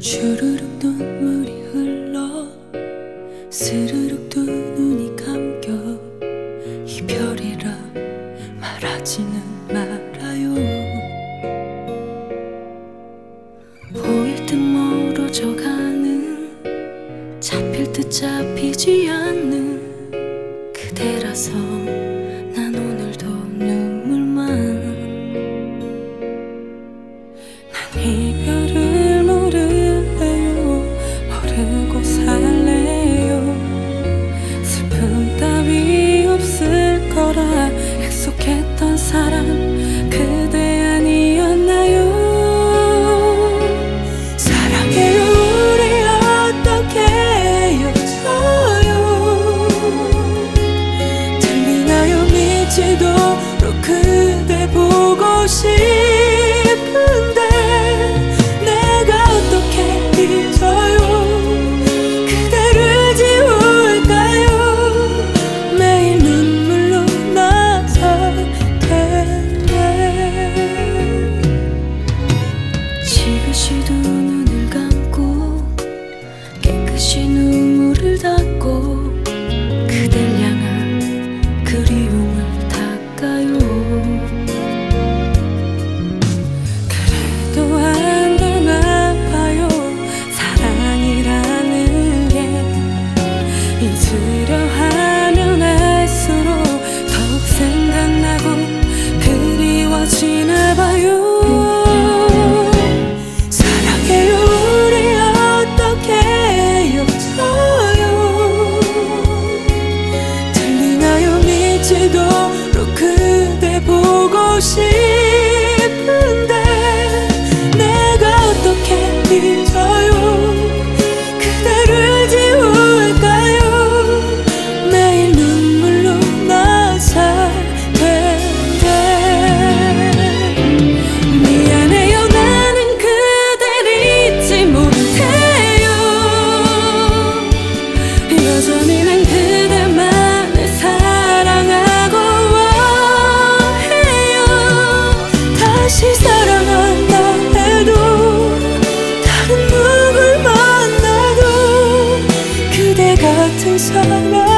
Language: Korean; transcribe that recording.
주르륵 눈물이 흘러 스르륵 두 눈이 감겨 이별이라 말하지는 말아요. 보일 듯 멀어져 가는 잡힐 듯 잡히지 않는 그대라서 그대 보고 싶어 오늘도 그대 보고 싶 같은 사랑